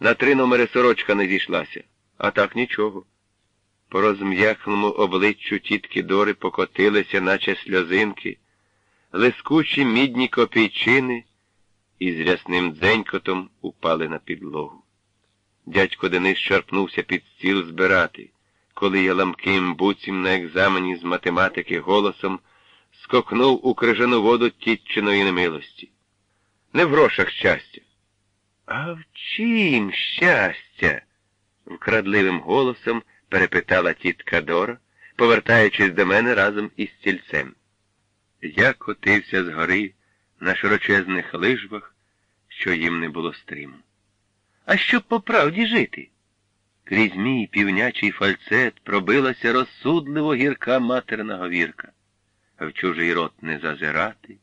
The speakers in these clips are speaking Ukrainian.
На три номери сорочка не зійшлася, а так нічого. По розм'яхному обличчю тітки Дори покотилися, наче сльозинки, лискучі мідні копійчини і з рясним дзенькотом упали на підлогу. Дядько Денис шарпнувся під стіл збирати, коли я ламким буцім на екзамені з математики голосом скокнув у крижану воду тітчиної немилості. Не в грошах щастя. А в чим щастя? вкрадливим голосом перепитала тітка Дора, повертаючись до мене разом із стільцем. Я котився з гори на широчезних лижвах, що їм не було стриму. А щоб по правді жити? Крізь мій півнячий фальцет пробилася розсудливо гірка матерна говірка, в чужий рот не зазирати,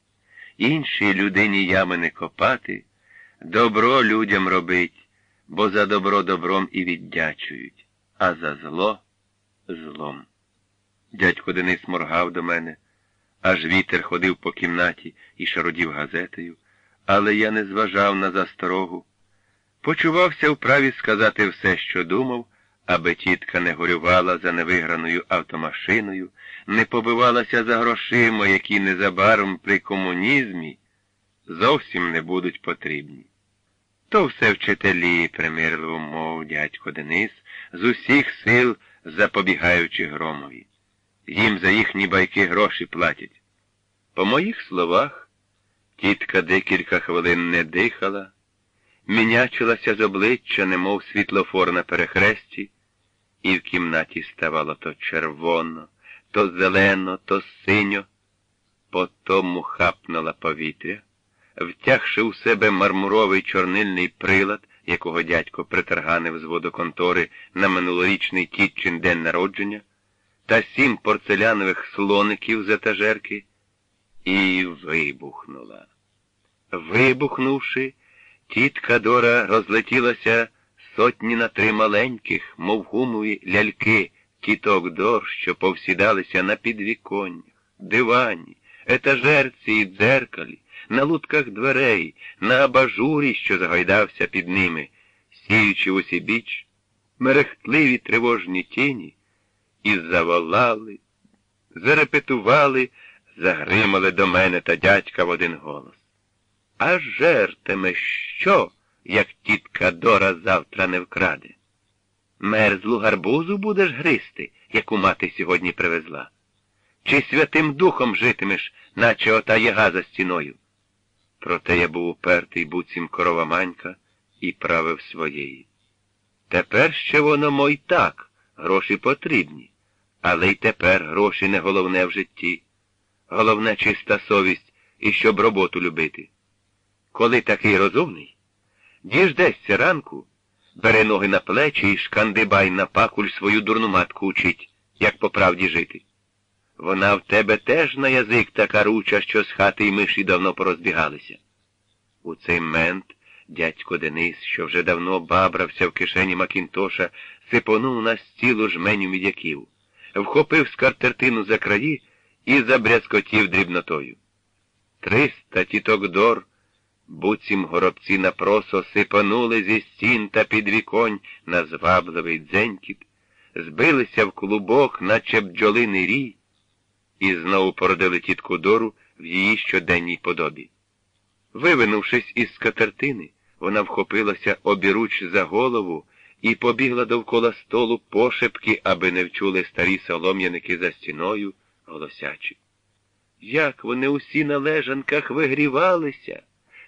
іншій людині ями не копати, добро людям робить, бо за добро добром і віддячують, а за зло злом. Дядько Денис моргав до мене, аж вітер ходив по кімнаті і шародів газетою, але я не зважав на засторогу. Почувався вправі сказати все, що думав, аби тітка не горювала за невиграною автомашиною, не побивалася за грошима, які незабаром при комунізмі зовсім не будуть потрібні. То все вчителі, примирливо мов дядько Денис, з усіх сил запобігаючи громові. Їм за їхні байки гроші платять. По моїх словах, тітка декілька хвилин не дихала, мінячилася з обличчя, немов світлофор на перехресті, і в кімнаті ставало то червоно, то зелено, то синьо, потому хапнула повітря, втягши у себе мармуровий чорнильний прилад, якого дядько притерганив з водоконтори на минулорічний тітчин день народження, та сім порцелянових слоників з етажерки, і вибухнула. Вибухнувши, тітка Дора розлетілася сотні на три маленьких, мов гумові ляльки, тіток Дор, що повсідалися на підвіконнях, дивані, етажерці і дзеркалі, на лутках дверей, на абажурі, що загайдався під ними, сіючи усі біч, мерехтливі тривожні тіні, і заволали, зарепетували, загримали до мене та дядька в один голос. А жертиме що, як тітка Дора завтра не вкраде? Мерзлу гарбузу будеш гристи, яку мати сьогодні привезла? Чи святим духом житимеш, наче ота яга за стіною? Проте я був упертий буцім корова манька і правив своєї. Тепер ще воно мой так, гроші потрібні, але й тепер гроші не головне в житті. Головне чиста совість і щоб роботу любити. Коли такий розумний, діждешся ранку, бере ноги на плечі і шкандибай на пакуль свою дурну матку учить, як по правді жити. Вона в тебе теж на язик така руча, що з хати й миші давно порозбігалися. У цей мент дядько Денис, що вже давно бабрався в кишені Макінтоша, сипонув на стілу жменю мідяків, вхопив скартертину за краї і забрязкотів дрібнотою. Триста тіток дор, буцім горобці на просо сипанули зі стін та підвіконь на звабливий дзенькіт, збилися в клубок, наче бджолиний рій, і знову породили тітку Дору в її щоденній подобі. Вивинувшись із скатертини, вона вхопилася обіруч за голову і побігла довкола столу пошепки, аби не вчули старі солом'яники за стіною, голосячи. Як вони усі на лежанках вигрівалися,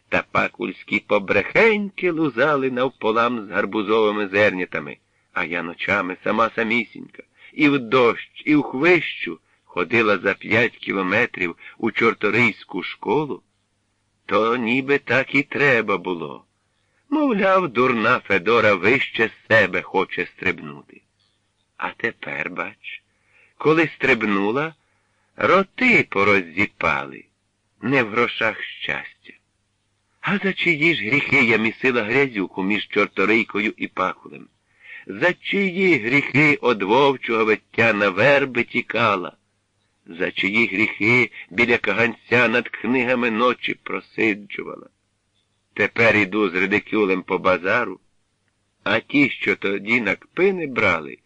та пакульські побрехеньки лузали навполам з гарбузовими зернятами, а я ночами сама самісінька, і в дощ, і в хвищу ходила за п'ять кілометрів у чорторийську школу, то ніби так і треба було. Мовляв, дурна Федора вище себе хоче стрибнути. А тепер, бач, коли стрибнула, роти пороззіпали, не в грошах щастя. А за чиї ж гріхи я місила грязюку між чорторийкою і пакулем? За чиї гріхи од вовчого виття на верби тікала? За чиї гріхи біля каганця над книгами ночі просиджувала? Тепер іду з редикюлем по базару, А ті, що тоді на кпини брали,